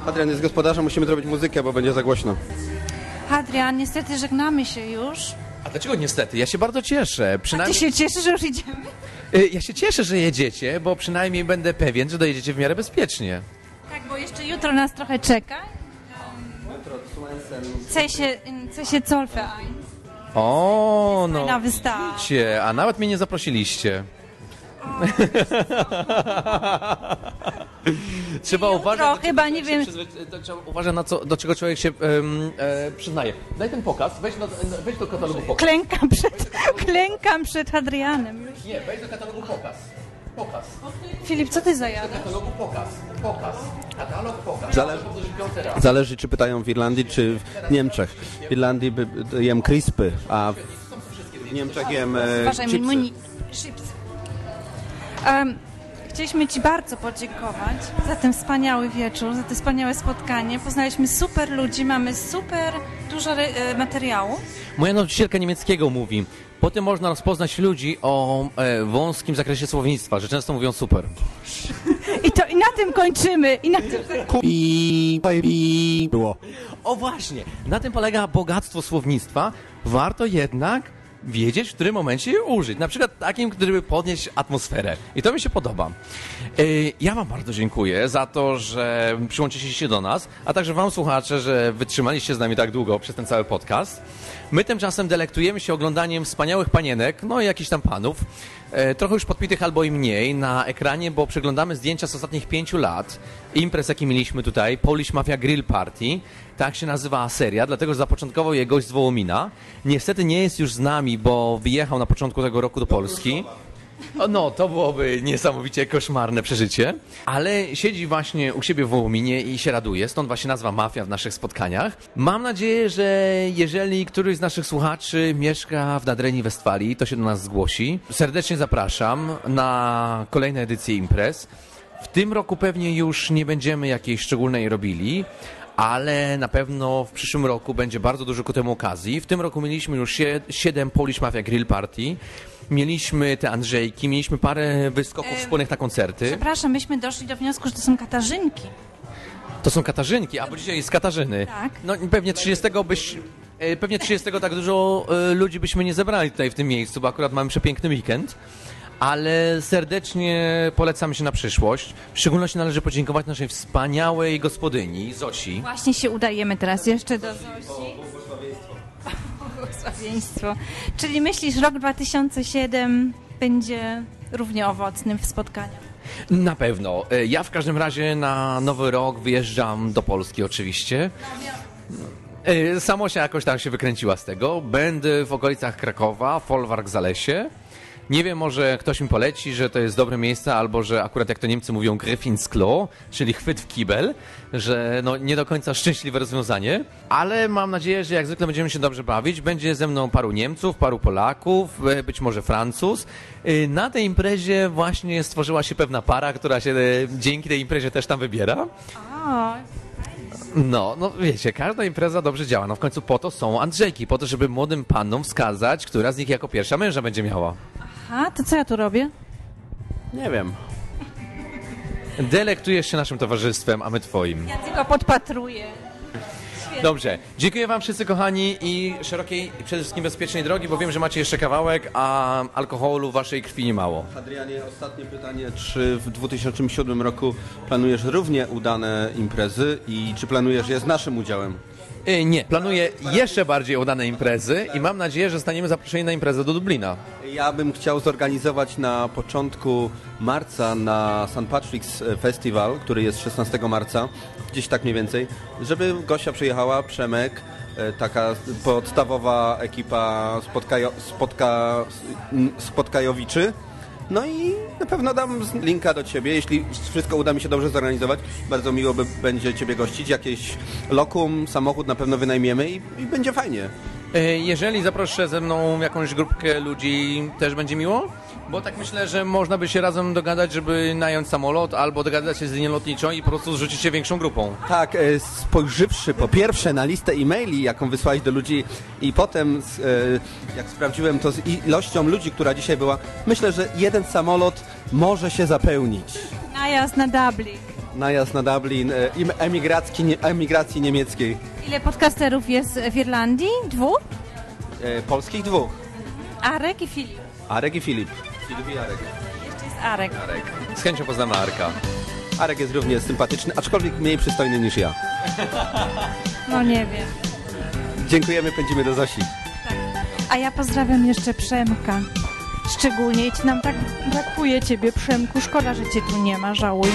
Adrian jest gospodarzem, musimy zrobić muzykę, bo będzie za głośno. Hadrian, niestety żegnamy się już. A dlaczego niestety? Ja się bardzo cieszę. Ty Przynajmniej... się cieszysz, że już idziemy? Y, Ja się cieszę, że jedziecie, bo przynajmniej będę pewien, że dojedziecie w miarę bezpiecznie. Tak, bo jeszcze jutro nas trochę czeka. Chce się, chce się Zolfe ein. O, no. Fajna wystawa. Widzicie, a nawet mnie nie zaprosiliście. Trzeba uważać. Jutro chyba, nie wiem. to Trzeba uważać na co, do czego człowiek się em, e, przyznaje. Daj ten pokaz, weź do, weź do katalogu pokaz. Klękam przed, klękam przed Hadrianem. Nie, weź do katalogu pokaz. Pokaz. Filip, co ty zajadasz? Katalogu pokaz. Pokaz. Katalog pokaz. Raz. Zależy, czy pytają w Irlandii, czy w Niemczech. W Irlandii by, jem crispy, a w Niemczech jem e, chipsy. Chips. Um, chcieliśmy Ci bardzo podziękować za ten wspaniały wieczór, za to wspaniałe spotkanie. Poznaliśmy super ludzi, mamy super dużo e, materiału. Moja nauczycielka niemieckiego mówi, po tym można rozpoznać ludzi o e, wąskim zakresie słownictwa, że często mówią super. I to i na tym kończymy. I na tym... I, i było. O właśnie, na tym polega bogactwo słownictwa. Warto jednak wiedzieć, w którym momencie je użyć. Na przykład takim, który by podnieść atmosferę. I to mi się podoba. Ja Wam bardzo dziękuję za to, że przyłączyliście do nas, a także Wam słuchacze, że wytrzymaliście z nami tak długo przez ten cały podcast. My tymczasem delektujemy się oglądaniem wspaniałych panienek, no i jakichś tam panów, e, trochę już podpitych albo i mniej na ekranie, bo przeglądamy zdjęcia z ostatnich pięciu lat, imprez, jakie mieliśmy tutaj, Polish Mafia Grill Party, tak się nazywa seria, dlatego że zapoczątkował je gość z Wołomina. Niestety nie jest już z nami, bo wyjechał na początku tego roku do Polski. No, to byłoby niesamowicie koszmarne przeżycie. Ale siedzi właśnie u siebie w Wołominie i się raduje, stąd właśnie nazwa Mafia w naszych spotkaniach. Mam nadzieję, że jeżeli któryś z naszych słuchaczy mieszka w Nadrenii Westfalii, to się do nas zgłosi. Serdecznie zapraszam na kolejne edycje imprez. W tym roku pewnie już nie będziemy jakiejś szczególnej robili, ale na pewno w przyszłym roku będzie bardzo dużo ku temu okazji. W tym roku mieliśmy już sie- 7 Polish Mafia Grill Party. Mieliśmy te Andrzejki, mieliśmy parę wyskoków E, wspólnych na koncerty. Przepraszam, myśmy doszli do wniosku, że to są katarzynki. To są Katarzynki, a bo dzisiaj jest Katarzyny. Tak. No pewnie 30 byś... e, Pewnie 30 tak dużo e, ludzi byśmy nie zebrali tutaj w tym miejscu, bo akurat mamy przepiękny weekend. Ale serdecznie polecamy się na przyszłość. W szczególności należy podziękować naszej wspaniałej gospodyni, Zosi. Właśnie się udajemy teraz jeszcze do Zosi. Błogosławieństwo. Czyli myślisz, rok 2007 będzie równie owocnym w spotkaniach? Na pewno. E, Ja w każdym razie na nowy rok wyjeżdżam do Polski oczywiście. E, Samosia jakoś tam się wykręciła z tego. Będę w okolicach Krakowa, Folwark Zalesie. Nie wiem, może ktoś mi poleci, że to jest dobre miejsce, albo że akurat jak to Niemcy mówią Gryffindsklo, czyli chwyt w kibel, że no nie do końca szczęśliwe rozwiązanie, ale mam nadzieję, że jak zwykle będziemy się dobrze bawić. Będzie ze mną paru Niemców, paru Polaków, e, być może Francuz. E, Na tej imprezie właśnie stworzyła się pewna para, która się e, dzięki tej imprezie też tam wybiera. No, no wiecie, każda impreza dobrze działa. No w końcu po to są Andrzejki, po to, żeby młodym pannom wskazać, która z nich jako pierwsza męża będzie miała. Aha, to co ja tu robię? Nie wiem. Delektujesz się naszym towarzystwem, a my twoim. Ja tylko podpatruję. Dobrze. Dziękuję wam wszyscy kochani i szerokiej i przede wszystkim bezpiecznej drogi, bo wiem, że macie jeszcze kawałek, a alkoholu w waszej krwi nie mało. Adrianie, ostatnie pytanie. Czy w 2007 roku planujesz równie udane imprezy i czy planujesz je z naszym udziałem? Y, Nie, planuję jeszcze bardziej udane imprezy i mam nadzieję, że zostaniemy zaproszeni na imprezę do Dublina. Ja bym chciał zorganizować na początku marca na St. Patrick's Festival, który jest 16 marca, gdzieś tak mniej więcej, żeby Gosia przyjechała, Przemek, e, taka podstawowa ekipa spotkajo, spotka, spotkajowiczy. No i na pewno dam linka do Ciebie, jeśli wszystko uda mi się dobrze zorganizować. Bardzo miło by będzie Ciebie gościć, jakieś lokum, samochód na pewno wynajmiemy i, i będzie fajnie. Y, Jeżeli zaproszę ze mną jakąś grupkę ludzi, też będzie miło? Bo tak myślę, że można by się razem dogadać, żeby nająć samolot albo dogadać się z linią lotniczą i po prostu zrzucić się większą grupą. Tak, e, spojrzywszy po pierwsze na listę e-maili, jaką wysłałeś do ludzi i potem, e, jak sprawdziłem to z ilością ludzi, która dzisiaj była, myślę, że jeden samolot może się zapełnić. Najazd na Dublin. Najazd na Dublin, e, nie, emigracji niemieckiej. Ile podcasterów jest w Irlandii? Dwóch? E, polskich dwóch. Arek i Filip. Arek i Filip. Filip i Arek. Jeszcze jest Arek. Arek. Z chęcią poznamy Arka. Arek jest równie sympatyczny, aczkolwiek mniej przystojny niż ja. No nie wiem. Dziękujemy, pędzimy do Zosi. A ja pozdrawiam jeszcze Przemka. Szczególnie ci nam tak brakuje ciebie, Przemku. Szkoda, że cię tu nie ma, żałuj.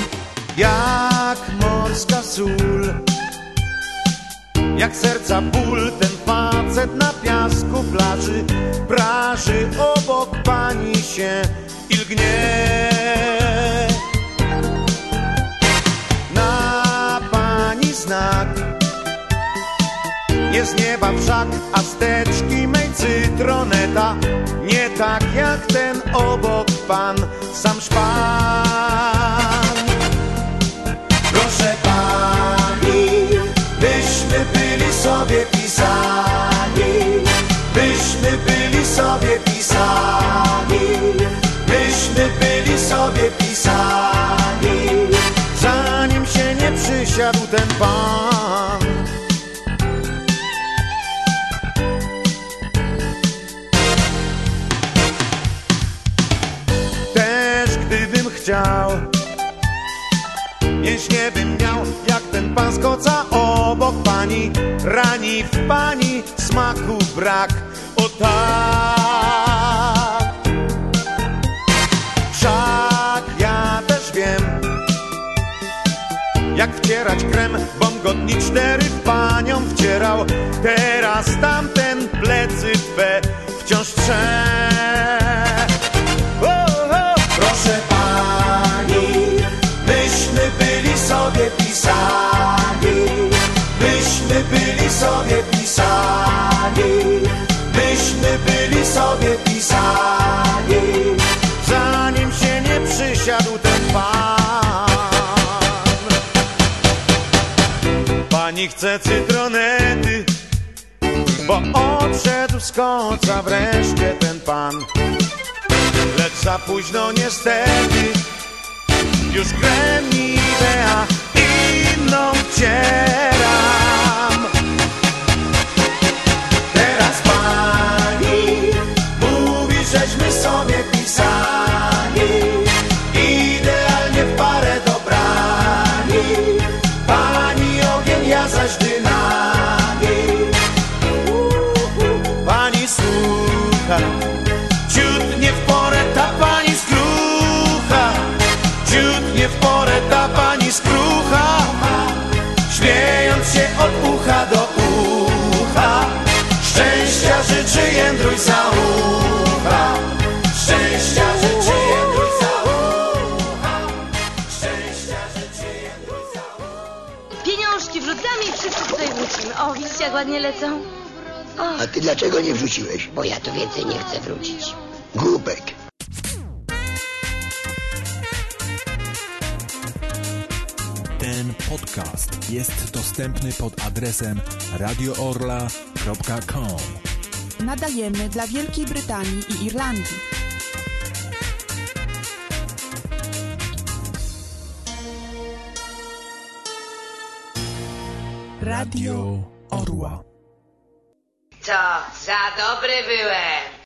Jak morska sól Jak serca ból Ten facet na piasku plaży Praży obok pani się I lgnie Na pani znak Nie z nieba wszak A steczki mej cytroneta Nie tak jak ten obok pan Sam szpan zjadł ten pan. Też gdybym chciał Mięśnie bym miał jak ten pan z obok pani. Rani w pani smaku brak. O tak. Jak wcierać krem, bom godni cztery w panią wcierał. Teraz tamten plecy twe wciąż trze. Proszę pani, myśmy byli sobie pisani, myśmy byli sobie pisani, Pani chce cytronety, bo odszedł z końca wreszcie ten pan. Lecz za późno niestety, już gremidea inną wcieram. Ładnie lecą? A ty dlaczego nie wrzuciłeś? Bo ja tu więcej nie chcę wrócić. Głupek. Ten podcast jest dostępny pod adresem radioorla.com. Nadajemy dla Wielkiej Brytanii i Irlandii. Radio Orła. Co, za dobry byłem.